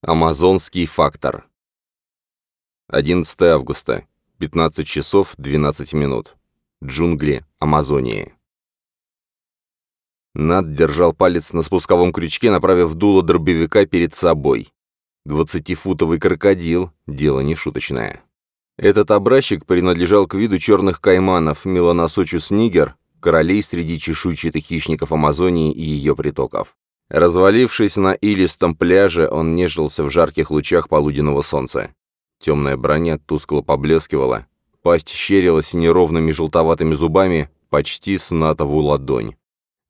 Амазонский фактор. 11 августа, 15 часов 12 минут. Джунгли Амазонии. Над держал палец на спусковом крючке, направив дуло дробовика перед собой. Двадцатифутовый крокодил — дело не шуточное. Этот образчик принадлежал к виду черных кайманов Меланосочус нигер, королей среди чешуйчатых хищников Амазонии и ее притоков. Развалившись на илистом пляже, он нежился в жарких лучах полуденного солнца. Темная броня тускло поблескивала, пасть щерилась неровными желтоватыми зубами, почти с натову ладонь.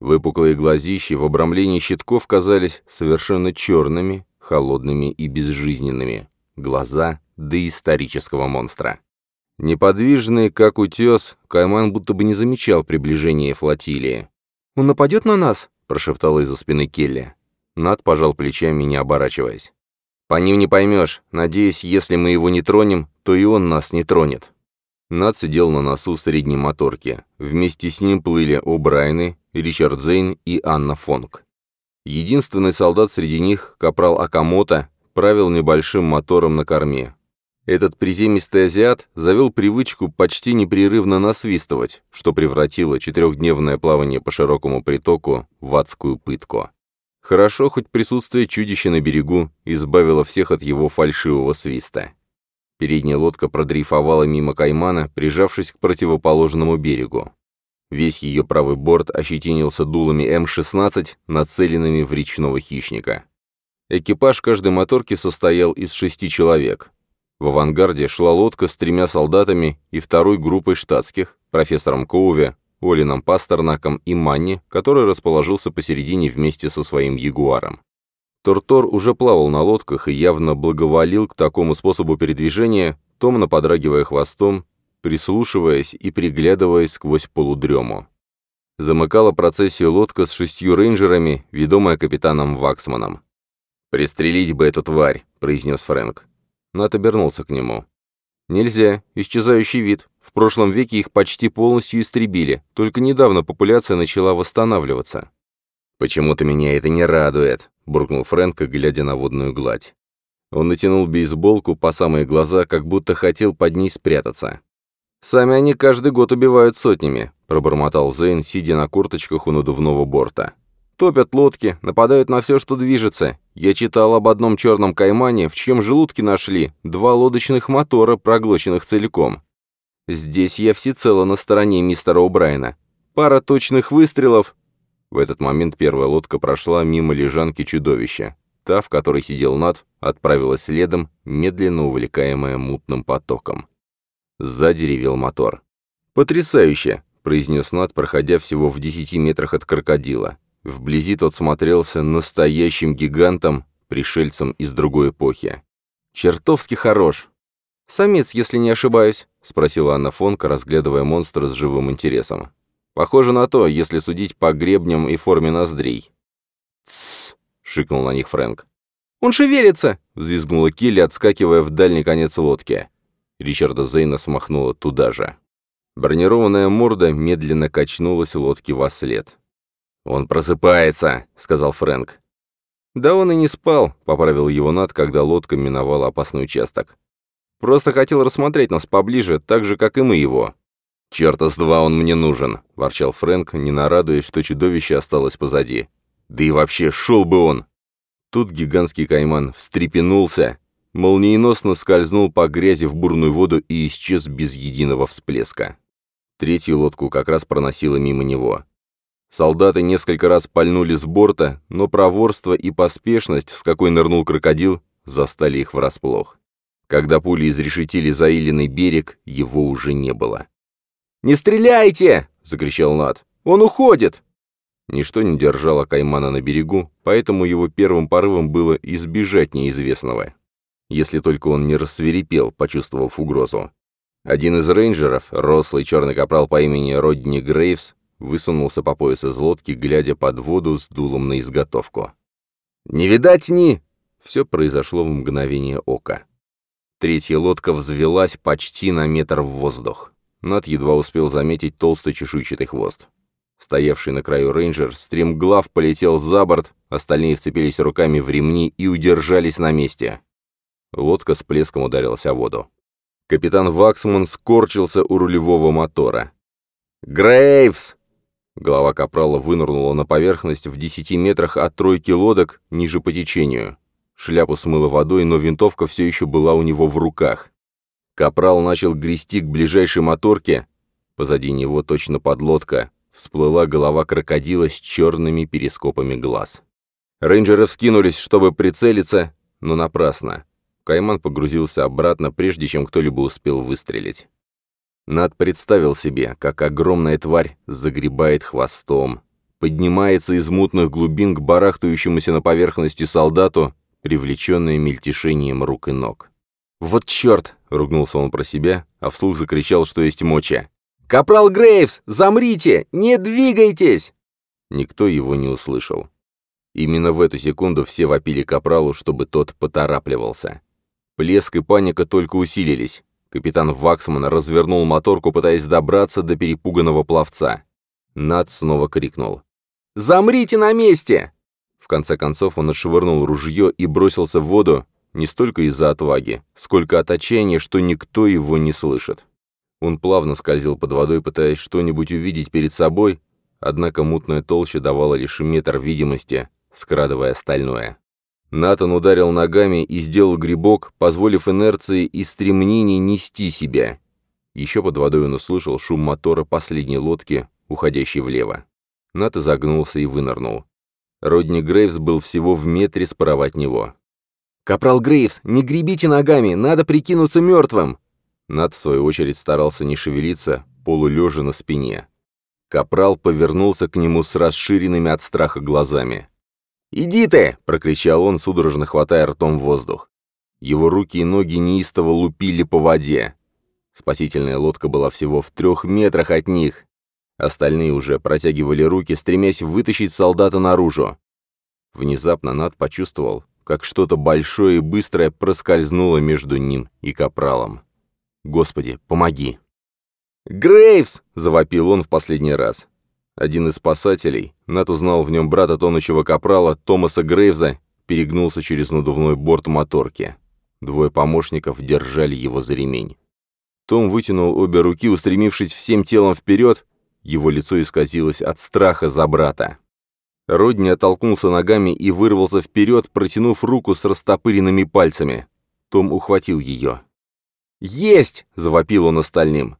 Выпуклые глазищи в обрамлении щитков казались совершенно черными, холодными и безжизненными. Глаза доисторического монстра. Неподвижный, как утес, Кайман будто бы не замечал приближения флотилии. «Он нападет на нас?» Прошептала из-за спины Келли. Над пожал плечами, не оборачиваясь. «По ним не поймешь. Надеюсь, если мы его не тронем, то и он нас не тронет». Над сидел на носу средней моторки. Вместе с ним плыли О'Брайны, Ричард Зейн и Анна Фонг. Единственный солдат среди них, капрал Акамото, правил небольшим мотором на корме. Этот приземистый азиат завел привычку почти непрерывно насвистывать, что превратило четырехдневное плавание по широкому притоку в адскую пытку. Хорошо, хоть присутствие чудища на берегу избавило всех от его фальшивого свиста. Передняя лодка продрейфовала мимо каймана, прижавшись к противоположному берегу. Весь ее правый борт ощетинился дулами М-16, нацеленными в речного хищника. Экипаж каждой моторки состоял из шести человек. В авангарде шла лодка с тремя солдатами и второй группой штатских, профессором Коуве, Олином Пастернаком и Манни, который расположился посередине вместе со своим ягуаром. Тортор уже плавал на лодках и явно благоволил к такому способу передвижения, томно подрагивая хвостом, прислушиваясь и приглядываясь сквозь полудрему. Замыкала процессию лодка с шестью рейнджерами, ведомая капитаном Ваксманом. «Пристрелить бы эту тварь», — произнес Фрэнк. Нат обернулся к нему. «Нельзя. Исчезающий вид. В прошлом веке их почти полностью истребили. Только недавно популяция начала восстанавливаться». «Почему-то меня это не радует», — буркнул Фрэнк, глядя на водную гладь. Он натянул бейсболку по самые глаза, как будто хотел под ней спрятаться. «Сами они каждый год убивают сотнями», — пробормотал Зейн, сидя на курточках у надувного борта. Топят лодки, нападают на все, что движется. Я читал об одном черном каймане, в чьем желудке нашли два лодочных мотора, проглоченных целиком. Здесь я всецело на стороне мистера О'Брайена. Пара точных выстрелов. В этот момент первая лодка прошла мимо лежанки чудовища. Та, в которой сидел Над, отправилась следом, медленно увлекаемая мутным потоком. Сзади ревел мотор. «Потрясающе!» — произнес Над, проходя всего в десяти метрах от крокодила. Вблизи тот смотрелся настоящим гигантом, пришельцем из другой эпохи. «Чертовски хорош!» «Самец, если не ошибаюсь», — спросила Анна Фонка, разглядывая монстра с живым интересом. «Похоже на то, если судить по гребням и форме ноздрей». «Тссс!» — шикнул на них Фрэнк. «Он шевелится!» — взвизгнула Килли, отскакивая в дальний конец лодки. Ричарда Зейна смахнула туда же. Бронированная морда медленно качнулась лодки во след. «Он просыпается», — сказал Фрэнк. «Да он и не спал», — поправил его Над, когда лодка миновала опасный участок. «Просто хотел рассмотреть нас поближе, так же, как и мы его». «Чёрта с два он мне нужен», — ворчал Фрэнк, не нарадуясь, что чудовище осталось позади. «Да и вообще, шел бы он!» Тут гигантский кайман встрепенулся, молниеносно скользнул по грязи в бурную воду и исчез без единого всплеска. Третью лодку как раз проносило мимо него. Солдаты несколько раз пальнули с борта, но проворство и поспешность, с какой нырнул крокодил, застали их врасплох. Когда пули изрешетили заиленный берег, его уже не было. «Не стреляйте!» — закричал Над. «Он уходит!» Ничто не держало Каймана на берегу, поэтому его первым порывом было избежать неизвестного. Если только он не рассверепел, почувствовав угрозу. Один из рейнджеров, рослый черный капрал по имени Родни Грейвс, высунулся по пояс из лодки, глядя под воду с дулом на изготовку. «Не видать ни...» Все произошло в мгновение ока. Третья лодка взвелась почти на метр в воздух. Над едва успел заметить толстый чешуйчатый хвост. Стоявший на краю рейнджер стремглав полетел за борт, остальные вцепились руками в ремни и удержались на месте. Лодка с плеском ударилась о воду. Капитан Ваксман скорчился у рулевого мотора. «Грейвс!» Голова капрала вынырнула на поверхность в десяти метрах от тройки лодок ниже по течению. Шляпу смыло водой, но винтовка все еще была у него в руках. Капрал начал грести к ближайшей моторке. Позади него, точно подлодка, всплыла голова крокодила с черными перископами глаз. Рейнджеры вскинулись, чтобы прицелиться, но напрасно. Кайман погрузился обратно, прежде чем кто-либо успел выстрелить. Над представил себе, как огромная тварь загребает хвостом, поднимается из мутных глубин к барахтающемуся на поверхности солдату, привлеченная мельтешением рук и ног. «Вот черт!» — ругнулся он про себя, а вслух закричал, что есть моча. «Капрал Грейвс, замрите! Не двигайтесь!» Никто его не услышал. Именно в эту секунду все вопили Капралу, чтобы тот поторапливался. Плеск и паника только усилились. Капитан Ваксман развернул моторку, пытаясь добраться до перепуганного пловца. Над снова крикнул. «Замрите на месте!» В конце концов он отшвырнул ружье и бросился в воду не столько из-за отваги, сколько от отчаяния, что никто его не слышит. Он плавно скользил под водой, пытаясь что-нибудь увидеть перед собой, однако мутная толща давала лишь метр видимости, скрадывая остальное. Натан ударил ногами и сделал грибок, позволив инерции и стремнении нести себя. Еще под водой он услышал шум мотора последней лодки, уходящей влево. Нат загнулся и вынырнул. Родни Грейвс был всего в метре справа от него. «Капрал Грейвс, не гребите ногами, надо прикинуться мертвым!» Нат, в свою очередь, старался не шевелиться, полулежа на спине. Капрал повернулся к нему с расширенными от страха глазами. «Иди ты!» — прокричал он, судорожно хватая ртом воздух. Его руки и ноги неистово лупили по воде. Спасительная лодка была всего в трех метрах от них. Остальные уже протягивали руки, стремясь вытащить солдата наружу. Внезапно Над почувствовал, как что-то большое и быстрое проскользнуло между ним и капралом. «Господи, помоги!» «Грейвс!» — завопил он в последний раз. Один из спасателей, Нат узнал в нем брата тонущего капрала Томаса Грейвза, перегнулся через надувной борт моторки. Двое помощников держали его за ремень. Том вытянул обе руки, устремившись всем телом вперед, его лицо исказилось от страха за брата. Родни оттолкнулся ногами и вырвался вперед, протянув руку с растопыренными пальцами. Том ухватил ее. «Есть!» — завопил он остальным.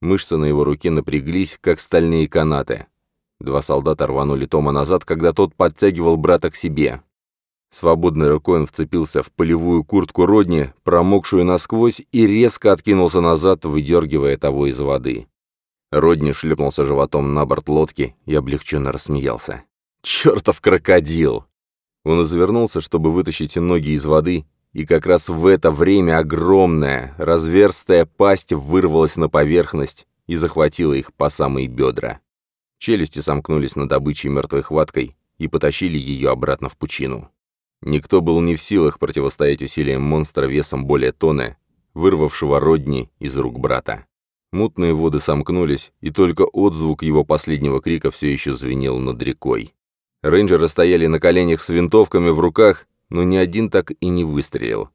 Мышцы на его руке напряглись, как стальные канаты. Два солдата рванули Тома назад, когда тот подтягивал брата к себе. Свободной рукой он вцепился в полевую куртку Родни, промокшую насквозь, и резко откинулся назад, выдергивая того из воды. Родни шлепнулся животом на борт лодки и облегченно рассмеялся. «Чертов крокодил!» Он извернулся, чтобы вытащить ноги из воды, и как раз в это время огромная, разверстая пасть вырвалась на поверхность и захватила их по самые бедра. Челюсти сомкнулись над добычей мертвой хваткой и потащили ее обратно в пучину. Никто был не в силах противостоять усилиям монстра весом более тонны, вырвавшего родни из рук брата. Мутные воды сомкнулись, и только отзвук его последнего крика все еще звенел над рекой. Рейнджеры стояли на коленях с винтовками в руках, но ни один так и не выстрелил.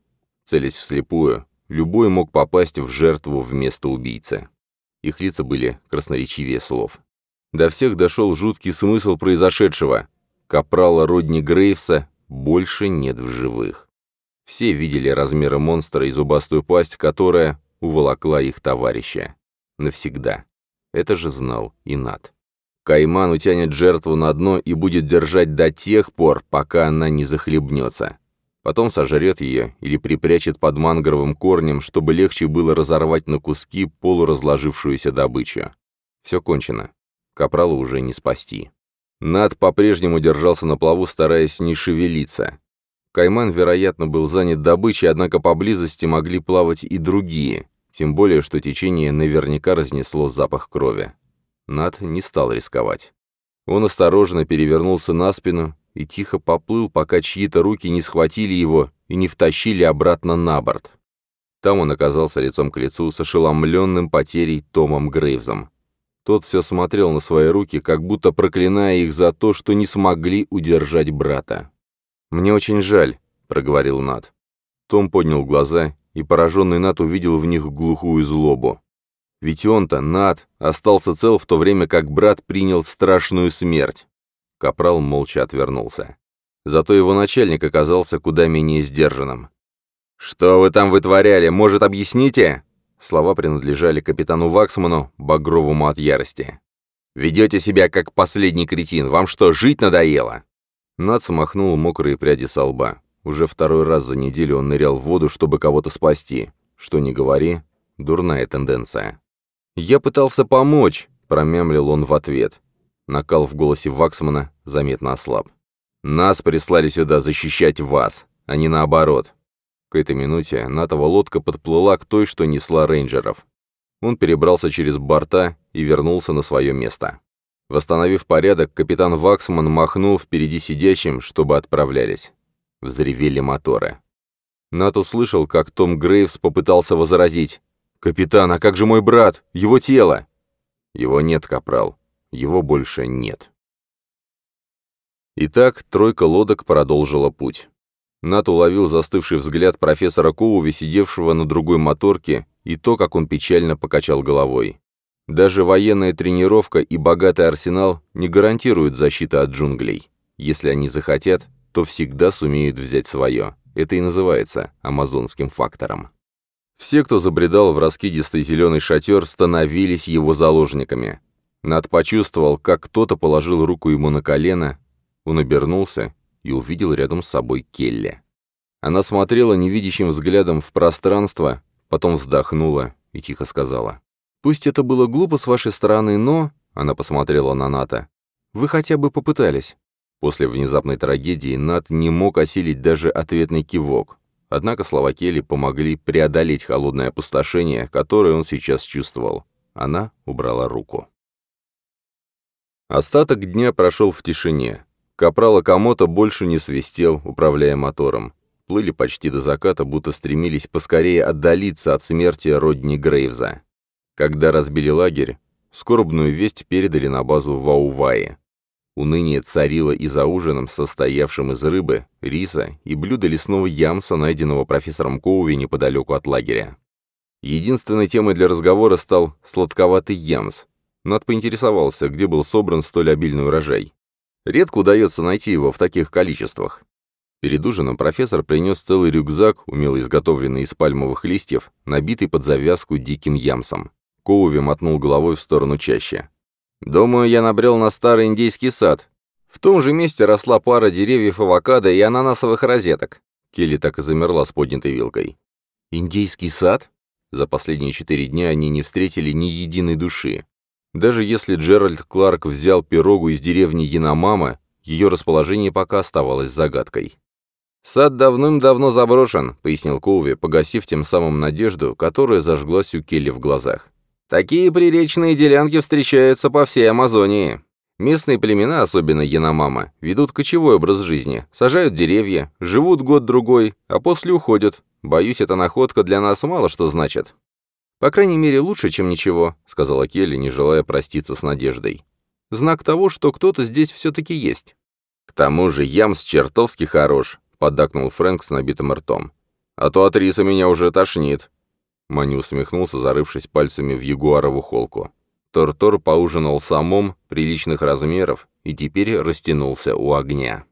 Целясь вслепую, любой мог попасть в жертву вместо убийцы. Их лица были красноречивее слов. До всех дошел жуткий смысл произошедшего. Капрала Родни Грейвса больше нет в живых. Все видели размеры монстра и зубастую пасть, которая уволокла их товарища. Навсегда. Это же знал и Над. Кайман утянет жертву на дно и будет держать до тех пор, пока она не захлебнется. Потом сожрет ее или припрячет под мангровым корнем, чтобы легче было разорвать на куски полуразложившуюся добычу. Все кончено. Капрала уже не спасти. Над по-прежнему держался на плаву, стараясь не шевелиться. Кайман, вероятно, был занят добычей, однако поблизости могли плавать и другие, тем более, что течение наверняка разнесло запах крови. Над не стал рисковать. Он осторожно перевернулся на спину и тихо поплыл, пока чьи-то руки не схватили его и не втащили обратно на борт. Там он оказался лицом к лицу с ошеломленным потерей Томом Грейвзом. Тот все смотрел на свои руки, как будто проклиная их за то, что не смогли удержать брата. «Мне очень жаль», — проговорил Нат. Том поднял глаза, и пораженный Нат увидел в них глухую злобу. Ведь он-то, Нат, остался цел в то время, как брат принял страшную смерть. Капрал молча отвернулся. Зато его начальник оказался куда менее сдержанным. «Что вы там вытворяли? Может, объясните?» Слова принадлежали капитану Ваксману, багровому от ярости. «Ведете себя как последний кретин. Вам что, жить надоело?» Над смахнул мокрые пряди со лба. Уже второй раз за неделю он нырял в воду, чтобы кого-то спасти. Что ни говори, дурная тенденция. «Я пытался помочь», — промямлил он в ответ. Накал в голосе Ваксмана заметно ослаб. «Нас прислали сюда защищать вас, а не наоборот. К этой минуте натова лодка подплыла к той, что несла рейнджеров. Он перебрался через борта и вернулся на свое место. Восстановив порядок, капитан Ваксман махнул впереди сидящим, чтобы отправлялись. Взревели моторы. Нат услышал, как Том Грейвс попытался возразить. «Капитан, а как же мой брат? Его тело?» «Его нет, капрал. Его больше нет». Итак, тройка лодок продолжила путь. Нат уловил застывший взгляд профессора Коуви, сидевшего на другой моторке, и то, как он печально покачал головой. Даже военная тренировка и богатый арсенал не гарантируют защиты от джунглей. Если они захотят, то всегда сумеют взять свое. Это и называется амазонским фактором. Все, кто забредал в раскидистый зеленый шатер, становились его заложниками. Над почувствовал, как кто-то положил руку ему на колено, он обернулся и увидел рядом с собой Келли. Она смотрела невидящим взглядом в пространство, потом вздохнула и тихо сказала. «Пусть это было глупо с вашей стороны, но...» Она посмотрела на Ната. «Вы хотя бы попытались». После внезапной трагедии Нат не мог осилить даже ответный кивок. Однако слова Келли помогли преодолеть холодное опустошение, которое он сейчас чувствовал. Она убрала руку. Остаток дня прошел в тишине. Капрал Акамото больше не свистел, управляя мотором. Плыли почти до заката, будто стремились поскорее отдалиться от смерти Родни Грейвза. Когда разбили лагерь, скорбную весть передали на базу в Аувае. Уныние царило и за ужином, состоявшим из рыбы, риса и блюда лесного ямса, найденного профессором Коуви неподалеку от лагеря. Единственной темой для разговора стал сладковатый ямс. Над поинтересовался, где был собран столь обильный урожай. Редко удается найти его в таких количествах. Перед ужином профессор принес целый рюкзак, умело изготовленный из пальмовых листьев, набитый под завязку диким ямсом. Коуви мотнул головой в сторону чаще. «Думаю, я набрел на старый индийский сад. В том же месте росла пара деревьев авокадо и ананасовых розеток». Келли так и замерла с поднятой вилкой. «Индийский сад?» За последние четыре дня они не встретили ни единой души. Даже если Джеральд Кларк взял пирогу из деревни Яномама, ее расположение пока оставалось загадкой. «Сад давным-давно заброшен», — пояснил Коуви, погасив тем самым надежду, которая зажглась у Келли в глазах. «Такие приречные делянки встречаются по всей Амазонии. Местные племена, особенно Яномама, ведут кочевой образ жизни, сажают деревья, живут год-другой, а после уходят. Боюсь, эта находка для нас мало что значит». «По крайней мере, лучше, чем ничего», — сказала Келли, не желая проститься с Надеждой. «Знак того, что кто-то здесь все-таки есть». «К тому же Ямс чертовски хорош», — поддакнул Фрэнк с набитым ртом. «А то от риса меня уже тошнит». Мани усмехнулся, зарывшись пальцами в ягуарову холку. Тор-Тор поужинал самом, приличных размеров, и теперь растянулся у огня.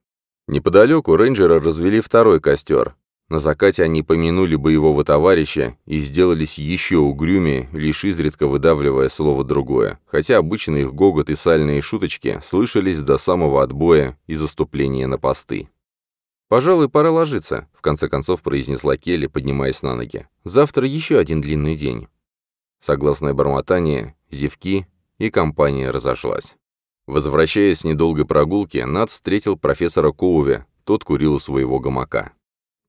Неподалеку рейнджеры развели второй костер, на закате они помянули боевого товарища и сделались еще угрюмее, лишь изредка выдавливая слово другое, хотя обычно их гогот и сальные шуточки слышались до самого отбоя и заступления на посты. «Пожалуй, пора ложиться», — в конце концов произнесла Келли, поднимаясь на ноги. «Завтра еще один длинный день». Согласное бормотание, зевки, и компания разошлась. Возвращаясь с недолгой прогулки, Над встретил профессора Коуви, тот курил у своего гамака.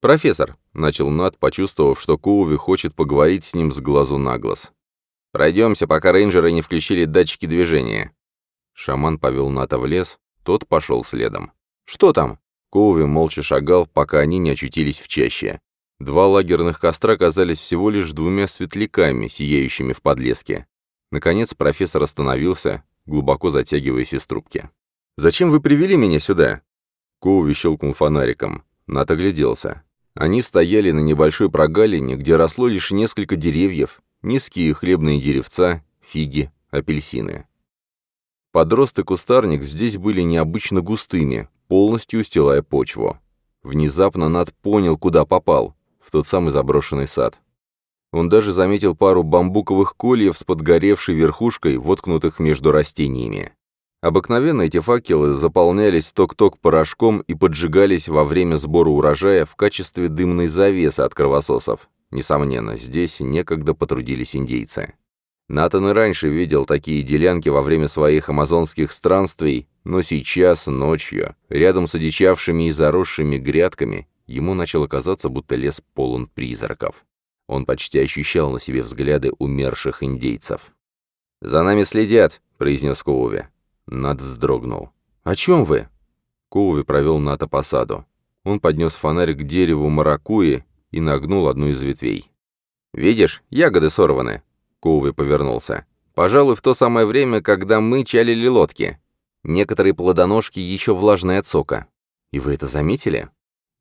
«Профессор», — начал Нат, почувствовав, что Коуви хочет поговорить с ним с глазу на глаз. «Пройдемся, пока рейнджеры не включили датчики движения». Шаман повел Ната в лес, тот пошел следом. «Что там?» Коуви молча шагал, пока они не очутились в чаще. Два лагерных костра казались всего лишь двумя светляками, сияющими в подлеске. Наконец профессор остановился, глубоко затягиваясь из трубки. «Зачем вы привели меня сюда?» Коуви щелкнул фонариком. Нат огляделся. Они стояли на небольшой прогалине, где росло лишь несколько деревьев, низкие хлебные деревца, фиги, апельсины. Подрост и кустарник здесь были необычно густыми, полностью устилая почву. Внезапно Над понял, куда попал, в тот самый заброшенный сад. Он даже заметил пару бамбуковых кольев с подгоревшей верхушкой, воткнутых между растениями. Обыкновенно эти факелы заполнялись ток-ток порошком и поджигались во время сбора урожая в качестве дымной завесы от кровососов. Несомненно, здесь некогда потрудились индейцы. Натан и раньше видел такие делянки во время своих амазонских странствий, но сейчас, ночью, рядом с одичавшими и заросшими грядками, ему начало казаться, будто лес полон призраков. Он почти ощущал на себе взгляды умерших индейцев. «За нами следят», — произнес Коуви. Над вздрогнул. «О чем вы?» Коуви провел Ната по саду. Он поднес фонарь к дереву маракуи и нагнул одну из ветвей. «Видишь, ягоды сорваны», — Коуви повернулся. «Пожалуй, в то самое время, когда мы чалили лодки. Некоторые плодоножки еще влажные от сока. И вы это заметили?»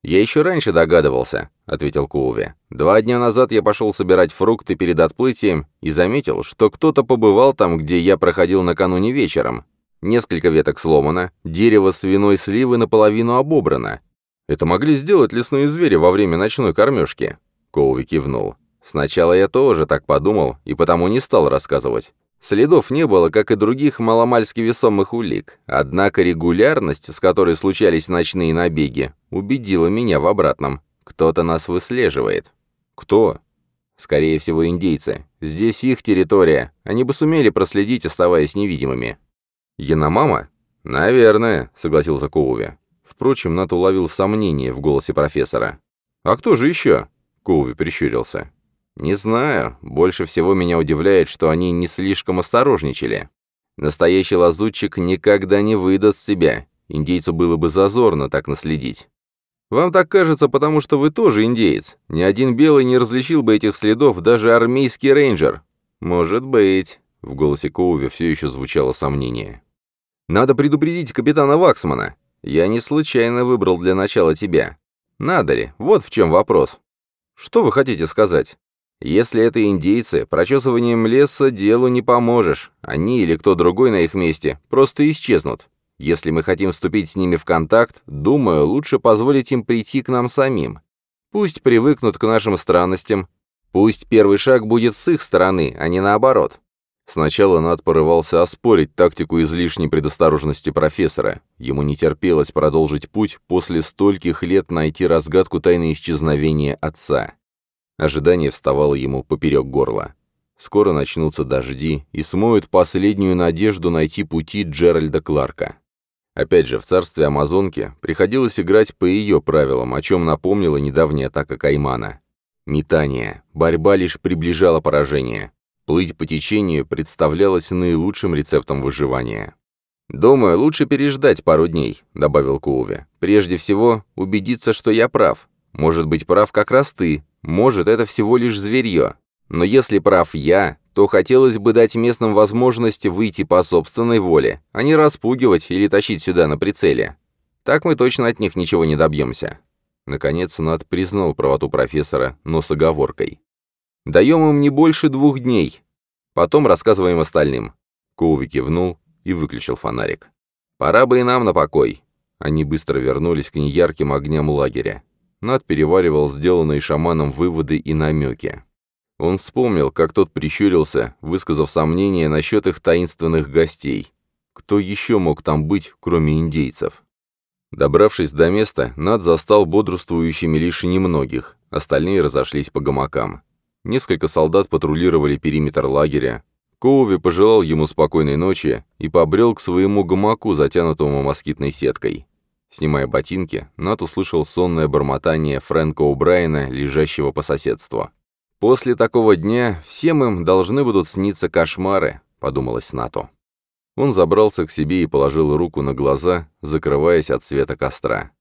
«Я еще раньше догадывался», — ответил Коуви. «Два дня назад я пошел собирать фрукты перед отплытием и заметил, что кто-то побывал там, где я проходил накануне вечером. Несколько веток сломано, дерево свиной сливы наполовину обобрано, это могли сделать лесные звери во время ночной кормежки. Коуви кивнул. Сначала я тоже так подумал, и потому не стал рассказывать. Следов не было, как и других маломальски весомых улик. Однако регулярность, с которой случались ночные набеги, убедила меня в обратном. Кто-то нас выслеживает. Кто? Скорее всего, индейцы. Здесь их территория. Они бы сумели проследить, оставаясь невидимыми. Яномама? Наверное, согласился Коуви. Впрочем, Нат уловил сомнение в голосе профессора. «А кто же еще?» — Коуви прищурился. «Не знаю. Больше всего меня удивляет, что они не слишком осторожничали. Настоящий лазутчик никогда не выдаст себя. Индейцу было бы зазорно так наследить. Вам так кажется, потому что вы тоже индеец. Ни один белый не различил бы этих следов, даже армейский рейнджер. Может быть». В голосе Коуви все еще звучало сомнение. «Надо предупредить капитана Ваксмана. Я не случайно выбрал для начала тебя. Надо ли? Вот в чем вопрос. Что вы хотите сказать? Если это индейцы, прочесыванием леса делу не поможешь. Они или кто другой на их месте просто исчезнут. Если мы хотим вступить с ними в контакт, думаю, лучше позволить им прийти к нам самим. Пусть привыкнут к нашим странностям. Пусть первый шаг будет с их стороны, а не наоборот. Сначала Над порывался оспорить тактику излишней предосторожности профессора. Ему не терпелось продолжить путь после стольких лет найти разгадку тайны исчезновения отца. Ожидание вставало ему поперек горла. Скоро начнутся дожди и смоют последнюю надежду найти пути Джеральда Кларка. Опять же, в царстве Амазонки приходилось играть по ее правилам, о чем напомнила недавняя атака Каймана. Метание. Борьба лишь приближала поражение. Плыть по течению представлялось наилучшим рецептом выживания. «Думаю, лучше переждать пару дней», — добавил Коуви. «Прежде всего, убедиться, что я прав. Может быть, прав как раз ты. Может, это всего лишь зверье. Но если прав я, то хотелось бы дать местным возможность выйти по собственной воле, а не распугивать или тащить сюда на прицеле. Так мы точно от них ничего не добьемся». Наконец, Над признал правоту профессора, но с оговоркой. Даем им не больше двух дней. Потом рассказываем остальным». Коуви кивнул и выключил фонарик. «Пора бы и нам на покой». Они быстро вернулись к неярким огням лагеря. Над переваривал сделанные шаманом выводы и намеки. Он вспомнил, как тот прищурился, высказав сомнения насчет их таинственных гостей. Кто еще мог там быть, кроме индейцев? Добравшись до места, Над застал бодрствующими лишь немногих, остальные разошлись по гамакам. Несколько солдат патрулировали периметр лагеря. Коуви пожелал ему спокойной ночи и побрел к своему гамаку, затянутому москитной сеткой. Снимая ботинки, Нат услышал сонное бормотание Фрэнка О'Брайена, лежащего по соседству. «После такого дня всем им должны будут сниться кошмары», — подумалось Нату. Он забрался к себе и положил руку на глаза, закрываясь от света костра.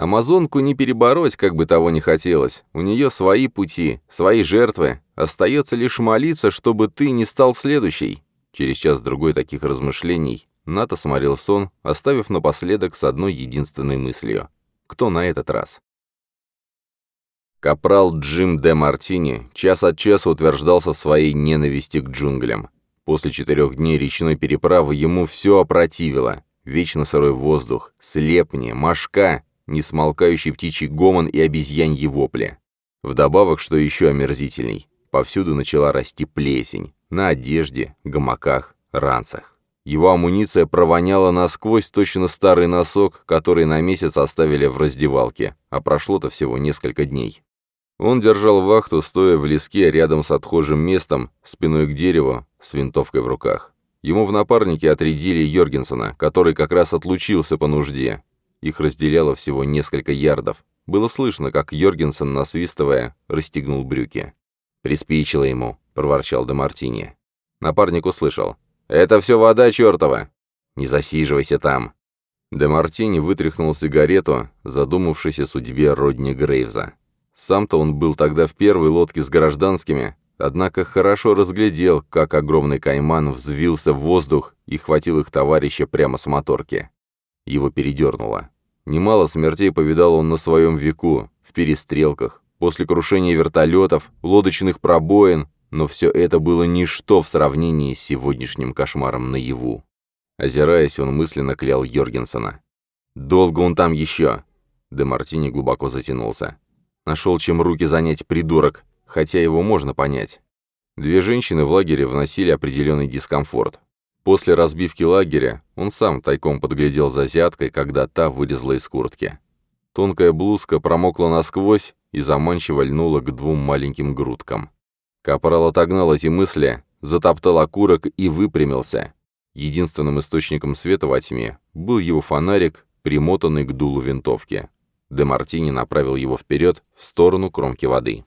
Амазонку не перебороть, как бы того ни хотелось. У нее свои пути, свои жертвы. Остается лишь молиться, чтобы ты не стал следующей. Через час-другой таких размышлений Ната смотрел сон, оставив напоследок с одной единственной мыслью. Кто на этот раз? Капрал Джим Де Мартини час от часа утверждался в своей ненависти к джунглям. После четырех дней речной переправы ему все опротивило. Вечно сырой воздух, слепни, мошка, несмолкающий птичий гомон и обезьяньи вопли. Вдобавок, что еще омерзительней, повсюду начала расти плесень. На одежде, гамаках, ранцах. Его амуниция провоняла насквозь точно старый носок, который на месяц оставили в раздевалке, а прошло-то всего несколько дней. Он держал вахту, стоя в леске рядом с отхожим местом, спиной к дереву, с винтовкой в руках. Ему в напарнике отрядили Йоргенсона, который как раз отлучился по нужде. Их разделяло всего несколько ярдов. Было слышно, как Йоргенсен, насвистывая, расстегнул брюки. «Приспичило ему», — проворчал Демартини. Напарник услышал. «Это все вода чертова!» «Не засиживайся там!» Демартини вытряхнул сигарету, задумавшись о судьбе Родни Грейвза. Сам-то он был тогда в первой лодке с гражданскими, однако хорошо разглядел, как огромный кайман взвился в воздух и хватил их товарища прямо с моторки. Его передернуло. Немало смертей повидал он на своем веку, в перестрелках, после крушения вертолетов, лодочных пробоин, но все это было ничто в сравнении с сегодняшним кошмаром наяву. Озираясь, он мысленно клял Йоргенсона. «Долго он там еще?» Де Мартини глубоко затянулся. Нашел чем руки занять придурок, хотя его можно понять. Две женщины в лагере вносили определенный дискомфорт. После разбивки лагеря он сам тайком подглядел за азиаткой, когда та вылезла из куртки. Тонкая блузка промокла насквозь и заманчиво льнула к двум маленьким грудкам. Капрал отогнал эти мысли, затоптал окурок и выпрямился. Единственным источником света во тьме был его фонарик, примотанный к дулу винтовки. Де Мартини направил его вперед, в сторону кромки воды.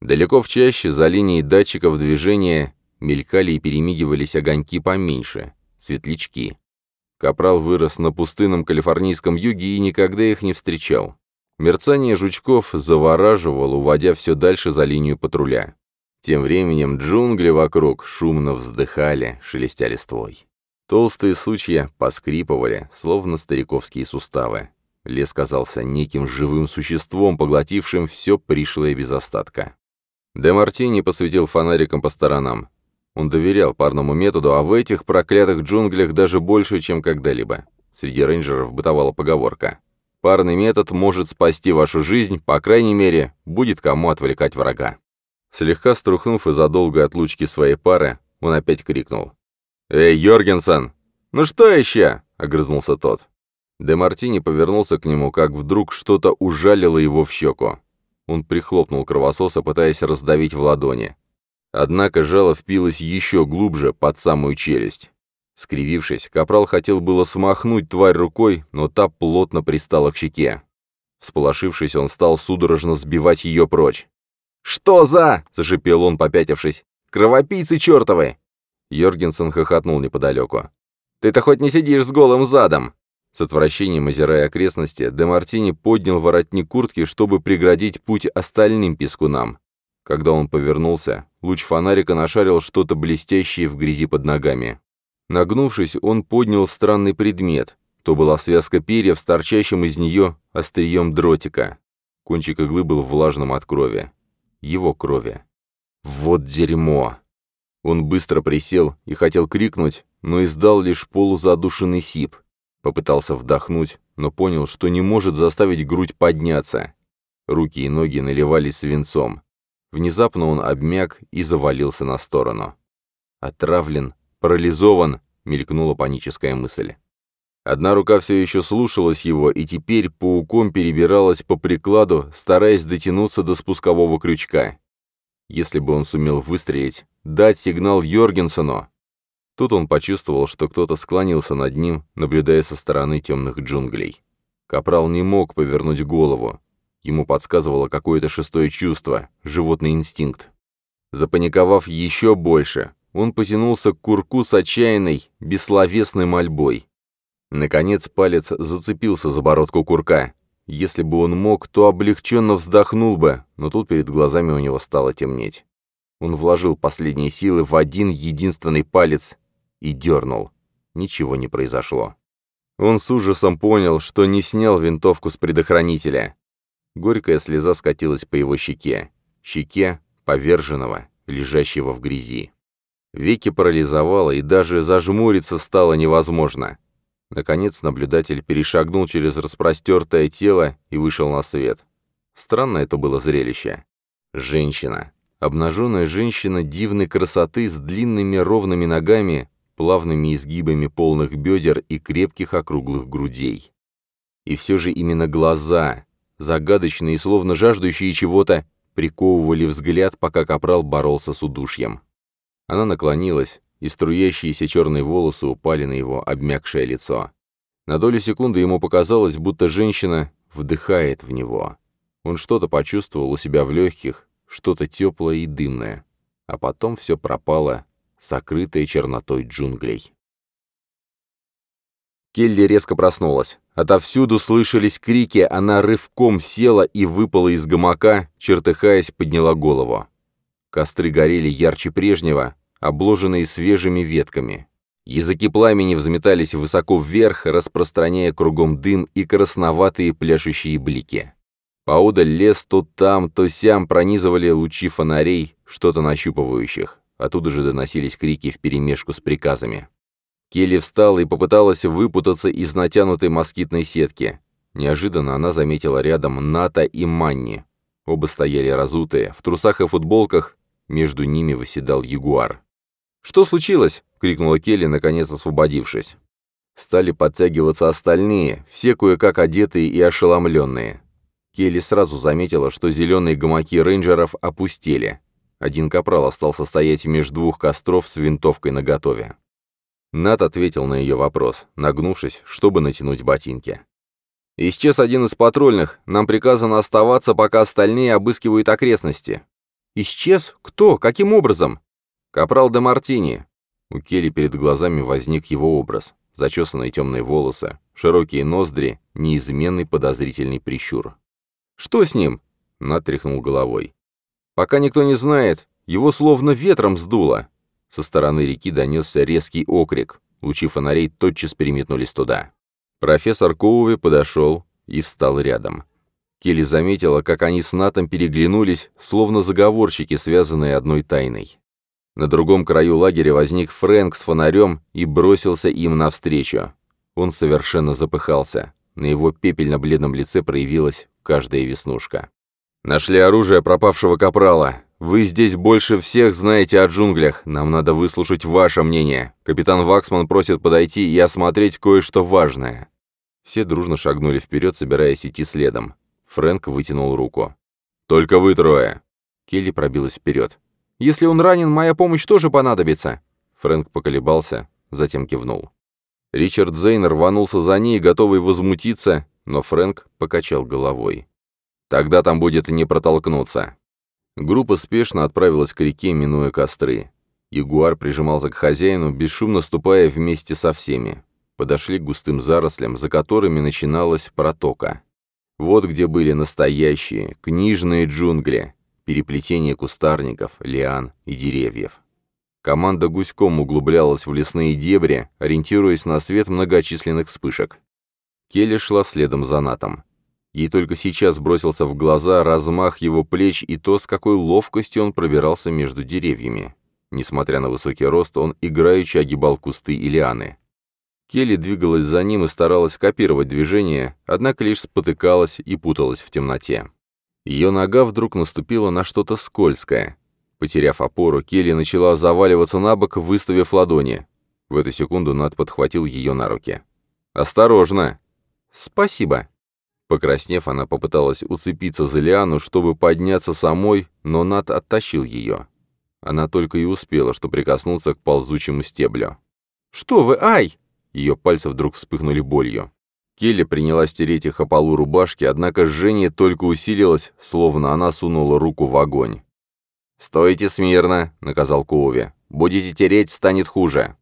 Далеко в чаще, за линией датчиков движения, мелькали и перемигивались огоньки поменьше, светлячки. Капрал вырос на пустынном калифорнийском юге и никогда их не встречал. Мерцание жучков завораживало, уводя все дальше за линию патруля. Тем временем джунгли вокруг шумно вздыхали, шелестя листвой. Толстые сучья поскрипывали, словно стариковские суставы. Лес казался неким живым существом, поглотившим все пришлое без остатка. Де Мартини посветил фонариком по сторонам. Он доверял парному методу, а в этих проклятых джунглях даже больше, чем когда-либо. Среди рейнджеров бытовала поговорка. «Парный метод может спасти вашу жизнь, по крайней мере, будет кому отвлекать врага». Слегка струхнув из-за долгой отлучки своей пары, он опять крикнул. «Эй, Йоргенсен!» «Ну что еще?» — огрызнулся тот. Де Мартини повернулся к нему, как вдруг что-то ужалило его в щеку. Он прихлопнул кровососа, пытаясь раздавить в ладони. Однако жало впилось еще глубже, под самую челюсть. Скривившись, Капрал хотел было смахнуть тварь рукой, но та плотно пристала к щеке. Всполошившись, он стал судорожно сбивать ее прочь. «Что за?» — зашипел он, попятившись. «Кровопийцы чертовы!» Йоргенсен хохотнул неподалеку. «Ты-то хоть не сидишь с голым задом!» С отвращением озирая окрестности, Де Мартини поднял воротник куртки, чтобы преградить путь остальным пескунам. Когда он повернулся, луч фонарика нашарил что-то блестящее в грязи под ногами. Нагнувшись, он поднял странный предмет. То была связка перьев с торчащим из нее острием дротика. Кончик иглы был влажным от крови. Его крови. Вот дерьмо! Он быстро присел и хотел крикнуть, но издал лишь полузадушенный сип. Попытался вдохнуть, но понял, что не может заставить грудь подняться. Руки и ноги наливались свинцом. Внезапно он обмяк и завалился на сторону. «Отравлен, парализован», — мелькнула паническая мысль. Одна рука все еще слушалась его, и теперь пауком перебиралась по прикладу, стараясь дотянуться до спускового крючка. Если бы он сумел выстрелить, дать сигнал Йоргенсену, Тут он почувствовал, что кто-то склонился над ним, наблюдая со стороны темных джунглей. Капрал не мог повернуть голову. Ему подсказывало какое-то шестое чувство, животный инстинкт. Запаниковав еще больше, он потянулся к курку с отчаянной, бессловесной мольбой. Наконец палец зацепился за бородку курка. Если бы он мог, то облегченно вздохнул бы, но тут перед глазами у него стало темнеть. Он вложил последние силы в один единственный палец и дернул. Ничего не произошло. Он с ужасом понял, что не снял винтовку с предохранителя. Горькая слеза скатилась по его щеке. Щеке поверженного, лежащего в грязи. Веки парализовало, и даже зажмуриться стало невозможно. Наконец наблюдатель перешагнул через распростертое тело и вышел на свет. Странно это было зрелище. Женщина. Обнаженная женщина дивной красоты с длинными ровными ногами, плавными изгибами полных бедер и крепких округлых грудей. И все же именно глаза, загадочные словно жаждущие чего-то, приковывали взгляд, пока Капрал боролся с удушьем. Она наклонилась, и струящиеся черные волосы упали на его обмякшее лицо. На долю секунды ему показалось, будто женщина вдыхает в него. Он что-то почувствовал у себя в легких, что-то теплое и дымное. А потом все пропало, сокрытое чернотой джунглей. Келли резко проснулась. Отовсюду слышались крики, она рывком села и выпала из гамака, чертыхаясь, подняла голову. Костры горели ярче прежнего, обложенные свежими ветками. Языки пламени взметались высоко вверх, распространяя кругом дым и красноватые пляшущие блики. Поодаль лес то там, то сям пронизывали лучи фонарей, что-то нащупывающих. Оттуда же доносились крики вперемешку с приказами. Келли встала и попыталась выпутаться из натянутой москитной сетки. Неожиданно она заметила рядом Ната и Манни. Оба стояли разутые, в трусах и футболках, между ними восседал ягуар. «Что случилось?» — крикнула Келли, наконец освободившись. Стали подтягиваться остальные, все кое-как одетые и ошеломленные. Келли сразу заметила, что зеленые гамаки рейнджеров опустели. Один капрал остался стоять между двух костров с винтовкой наготове. Нат ответил на ее вопрос, нагнувшись, чтобы натянуть ботинки. «Исчез один из патрульных. Нам приказано оставаться, пока остальные обыскивают окрестности». «Исчез? Кто? Каким образом?» «Капрал де Мартини». У Келли перед глазами возник его образ. Зачесанные темные волосы, широкие ноздри, неизменный подозрительный прищур. «Что с ним?» — натряхнул головой. «Пока никто не знает, его словно ветром сдуло». Со стороны реки донесся резкий окрик. Лучи фонарей тотчас переметнулись туда. Профессор Коуви подошел и встал рядом. Келли заметила, как они с Натом переглянулись, словно заговорщики, связанные одной тайной. На другом краю лагеря возник Фрэнк с фонарем и бросился им навстречу. Он совершенно запыхался. На его пепельно-бледном лице проявилась каждая веснушка. «Нашли оружие пропавшего капрала. Вы здесь больше всех знаете о джунглях. Нам надо выслушать ваше мнение. Капитан Ваксман просит подойти и осмотреть кое-что важное». Все дружно шагнули вперед, собираясь идти следом. Фрэнк вытянул руку. «Только вы трое!» Келли пробилась вперед. «Если он ранен, моя помощь тоже понадобится!» Фрэнк поколебался, затем кивнул. Ричард Зейн рванулся за ней, готовый возмутиться, но Фрэнк покачал головой. «Тогда там будет не протолкнуться». Группа спешно отправилась к реке, минуя костры. Ягуар прижимался к хозяину, бесшумно ступая вместе со всеми. Подошли к густым зарослям, за которыми начиналась протока. Вот где были настоящие, книжные джунгли, переплетение кустарников, лиан и деревьев. Команда гуськом углублялась в лесные дебри, ориентируясь на свет многочисленных вспышек. Келли шла следом за Натом. Ей только сейчас бросился в глаза размах его плеч и то, с какой ловкостью он пробирался между деревьями. Несмотря на высокий рост, он играючи огибал кусты и лианы. Келли двигалась за ним и старалась копировать движение, однако лишь спотыкалась и путалась в темноте. Ее нога вдруг наступила на что-то скользкое. Потеряв опору, Келли начала заваливаться на бок, выставив ладони. В эту секунду Над подхватил ее на руки. «Осторожно!» «Спасибо». Покраснев, она попыталась уцепиться за лиану, чтобы подняться самой, но Нат оттащил ее. Она только и успела, что прикоснуться к ползучему стеблю. «Что вы, ай!» Ее пальцы вдруг вспыхнули болью. Келли принялась стереть их о полу рубашки, однако жжение только усилилось, словно она сунула руку в огонь. «Стойте смирно», — наказал Коуви. «Будете тереть, станет хуже».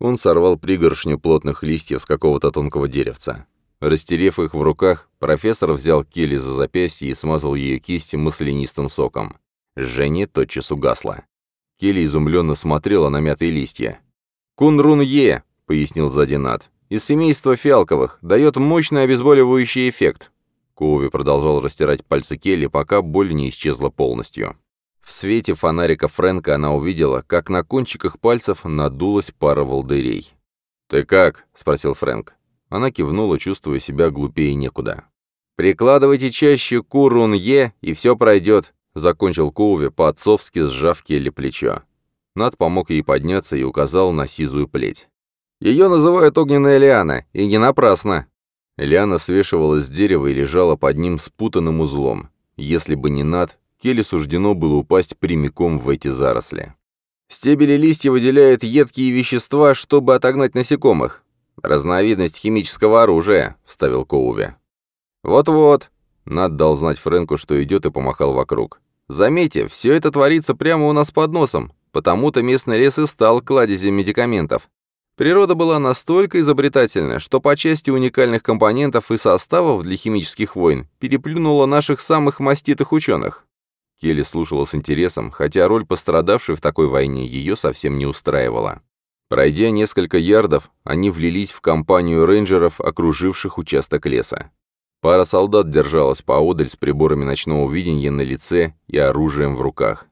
Он сорвал пригоршню плотных листьев с какого-то тонкого деревца. Растерев их в руках, профессор взял Келли за запястье и смазал ее кисть маслянистым соком. Жжение тотчас угасло. Келли изумленно смотрела на мятые листья. «Кунрун-Е», — пояснил сзади Над, — «из семейства фиалковых, дает мощный обезболивающий эффект». Коуви продолжал растирать пальцы Келли, пока боль не исчезла полностью. В свете фонарика Фрэнка она увидела, как на кончиках пальцев надулась пара волдырей. «Ты как?» — спросил Фрэнк. Она кивнула, чувствуя себя глупее некуда. «Прикладывайте чаще курун-е, и все пройдет», — закончил Коуви, по-отцовски сжав Келли плечо. Над помог ей подняться и указал на сизую плеть. «Ее называют огненная лиана, и не напрасно». Лиана свешивалась с дерева и лежала под ним спутанным узлом. Если бы не Над, Келли суждено было упасть прямиком в эти заросли. Стебели листья выделяют едкие вещества, чтобы отогнать насекомых. Разновидность химического оружия», — вставил Коуви. «Вот-вот», — Над дал знать Фрэнку, что идет, и помахал вокруг. «Заметьте, все это творится прямо у нас под носом, потому-то местный лес и стал кладезем медикаментов. Природа была настолько изобретательна, что по части уникальных компонентов и составов для химических войн переплюнула наших самых маститых ученых». Келли слушала с интересом, хотя роль пострадавшей в такой войне ее совсем не устраивала. Пройдя несколько ярдов, они влились в компанию рейнджеров, окруживших участок леса. Пара солдат держалась поодаль с приборами ночного видения на лице и оружием в руках.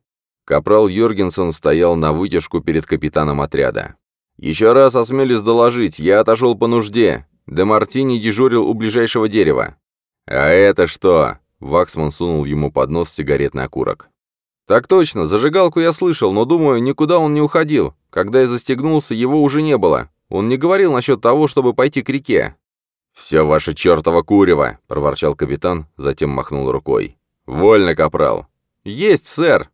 Капрал Йоргенсен стоял на вытяжку перед капитаном отряда. «Еще раз осмелюсь доложить, я отошел по нужде. Де Мартини дежурил у ближайшего дерева». «А это что?» Ваксман сунул ему под нос сигаретный окурок. «Так точно, зажигалку я слышал, но, думаю, никуда он не уходил. Когда я застегнулся, его уже не было. Он не говорил насчет того, чтобы пойти к реке». «Все ваше чертово курево!» — проворчал капитан, затем махнул рукой. «Вольно, капрал!» «Есть, сэр!»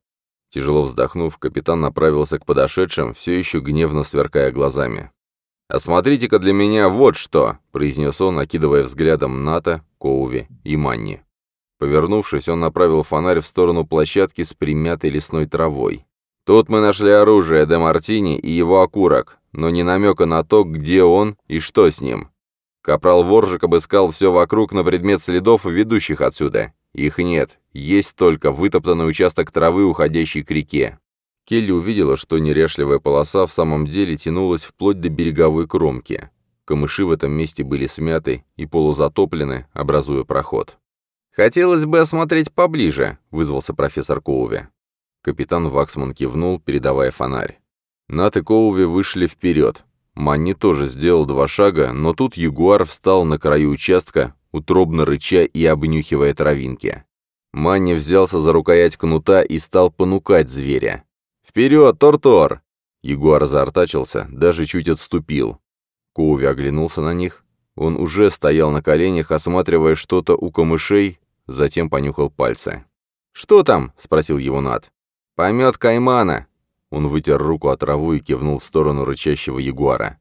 Тяжело вздохнув, капитан направился к подошедшим, все еще гневно сверкая глазами. «Осмотрите-ка для меня вот что!» — произнес он, окидывая взглядом Ната, Коуви и Манни. Повернувшись, он направил фонарь в сторону площадки с примятой лесной травой. Тут мы нашли оружие Де Мартини и его окурок, но не намека на то, где он и что с ним. Капрал Воржик обыскал все вокруг на предмет следов, ведущих отсюда. Их нет, есть только вытоптанный участок травы, уходящий к реке. Келли увидела, что неряшливая полоса в самом деле тянулась вплоть до береговой кромки. Камыши в этом месте были смяты и полузатоплены, образуя проход. «Хотелось бы осмотреть поближе», — вызвался профессор Коуви. Капитан Ваксман кивнул, передавая фонарь. Нат и Коуви вышли вперед. Манни тоже сделал два шага, но тут ягуар встал на краю участка, утробно рыча и обнюхивая травинки. Манни взялся за рукоять кнута и стал понукать зверя. «Вперед, Тор-Тор!» Ягуар заортачился, даже чуть отступил. Коуви оглянулся на них. Он уже стоял на коленях, осматривая что-то у камышей, затем понюхал пальцы. «Что там?» — спросил его Над. «Помет каймана!» Он вытер руку от траву и кивнул в сторону рычащего ягуара.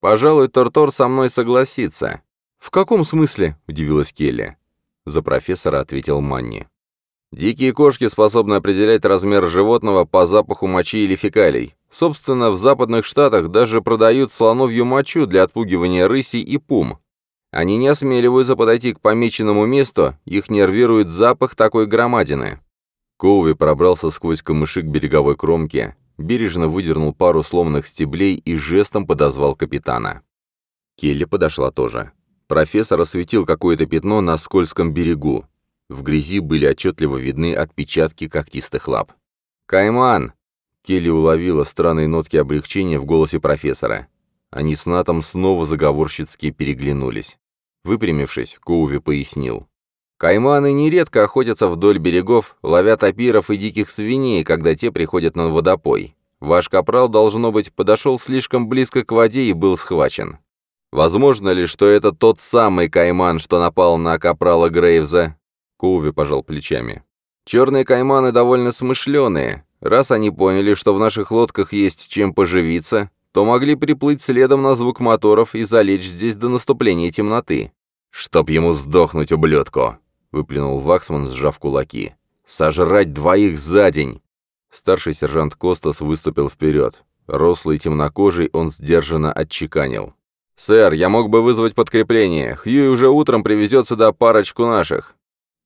«Пожалуй, Тортор со мной согласится». «В каком смысле?» — удивилась Келли. За профессора ответил Манни. «Дикие кошки способны определять размер животного по запаху мочи или фекалий. Собственно, в западных штатах даже продают слоновью мочу для отпугивания рысей и пум. Они не осмеливаются подойти к помеченному месту, их нервирует запах такой громадины. Коуви пробрался сквозь камыши к береговой кромке, бережно выдернул пару сломанных стеблей и жестом подозвал капитана. Келли подошла тоже. Профессор осветил какое-то пятно на скользком берегу. В грязи были отчетливо видны отпечатки когтистых лап. «Кайман!» Келли уловила странные нотки облегчения в голосе профессора. Они с Натом снова заговорщицки переглянулись. Выпрямившись, Коуви пояснил. Кайманы нередко охотятся вдоль берегов, ловя тапиров и диких свиней, когда те приходят на водопой. Ваш капрал, должно быть, подошел слишком близко к воде и был схвачен. Возможно ли, что это тот самый кайман, что напал на капрала Грейвза? Коуви пожал плечами. Черные кайманы довольно смышленые. Раз они поняли, что в наших лодках есть чем поживиться, то могли приплыть следом на звук моторов и залечь здесь до наступления темноты. «Чтоб ему сдохнуть, ублюдку!» — выплюнул Ваксман, сжав кулаки. «Сожрать двоих за день!» Старший сержант Костас выступил вперед. Рослый темнокожий он сдержанно отчеканил. «Сэр, я мог бы вызвать подкрепление. Хьюи уже утром привезет сюда парочку наших».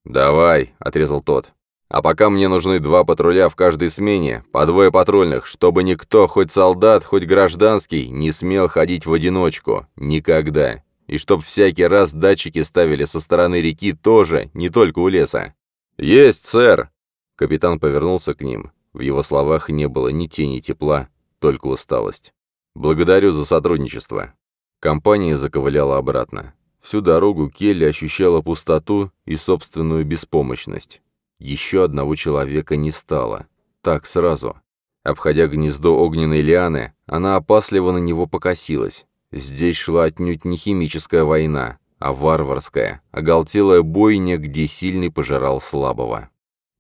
«Давай», — отрезал тот. А пока мне нужны два патруля в каждой смене, по двое патрульных, чтобы никто, хоть солдат, хоть гражданский, не смел ходить в одиночку. Никогда. И чтоб всякий раз датчики ставили со стороны реки тоже, не только у леса. «Есть, сэр!» Капитан повернулся к ним. В его словах не было ни тени тепла, только усталость. «Благодарю за сотрудничество». Компания заковыляла обратно. Всю дорогу Келли ощущала пустоту и собственную беспомощность. Еще одного человека не стало. Так сразу. Обходя гнездо огненной лианы, она опасливо на него покосилась. Здесь шла отнюдь не химическая война, а варварская, оголтелая бойня, где сильный пожирал слабого.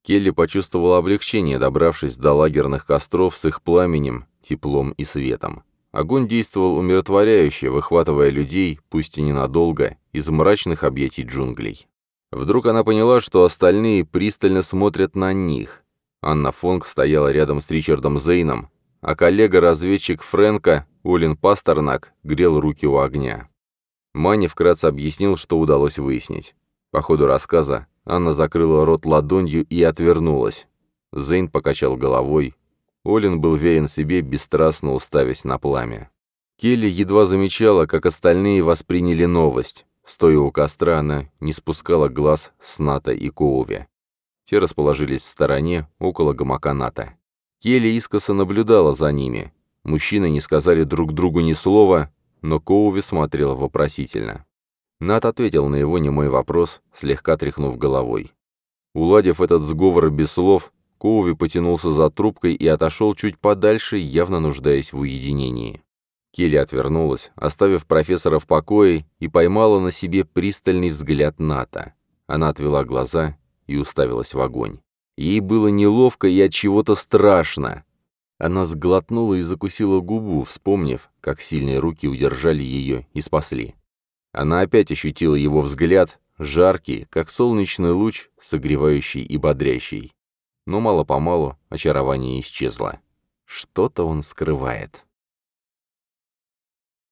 Келли почувствовала облегчение, добравшись до лагерных костров с их пламенем, теплом и светом. Огонь действовал умиротворяюще, выхватывая людей, пусть и ненадолго, из мрачных объятий джунглей. Вдруг она поняла, что остальные пристально смотрят на них. Анна Фонг стояла рядом с Ричардом Зейном, а коллега-разведчик Фрэнка, Олин Пастернак, грел руки у огня. Мани вкратце объяснил, что удалось выяснить. По ходу рассказа Анна закрыла рот ладонью и отвернулась. Зейн покачал головой. Олин был верен себе, бесстрастно уставясь на пламя. Келли едва замечала, как остальные восприняли новость. Стоя у костра, она не спускала глаз с Ната и Коуви. Те расположились в стороне, около гамака Ната. Келли искоса наблюдала за ними. Мужчины не сказали друг другу ни слова, но Коуви смотрел вопросительно. Нат ответил на его немой вопрос, слегка тряхнув головой. Уладив этот сговор без слов, Коуви потянулся за трубкой и отошел чуть подальше, явно нуждаясь в уединении. Келли отвернулась, оставив профессора в покое, и поймала на себе пристальный взгляд Ната. Она отвела глаза и уставилась в огонь. Ей было неловко и от чего-то страшно. Она сглотнула и закусила губу, вспомнив, как сильные руки удержали ее и спасли. Она опять ощутила его взгляд, жаркий, как солнечный луч, согревающий и бодрящий. Но мало-помалу очарование исчезло. Что-то он скрывает.